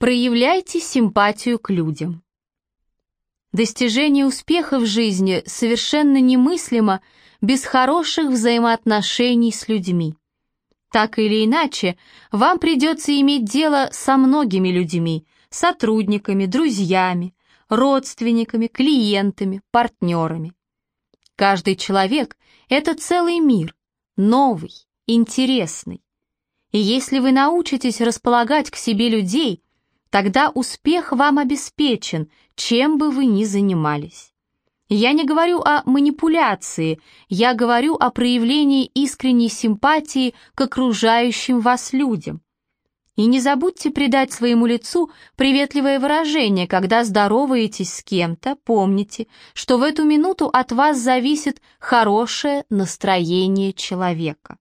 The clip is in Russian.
Проявляйте симпатию к людям. Достижение успеха в жизни совершенно немыслимо без хороших взаимоотношений с людьми. Так или иначе, вам придется иметь дело со многими людьми, сотрудниками, друзьями, родственниками, клиентами, партнерами. Каждый человек — это целый мир, новый, интересный. И если вы научитесь располагать к себе людей, тогда успех вам обеспечен, чем бы вы ни занимались. Я не говорю о манипуляции, я говорю о проявлении искренней симпатии к окружающим вас людям. И не забудьте придать своему лицу приветливое выражение, когда здороваетесь с кем-то, помните, что в эту минуту от вас зависит хорошее настроение человека.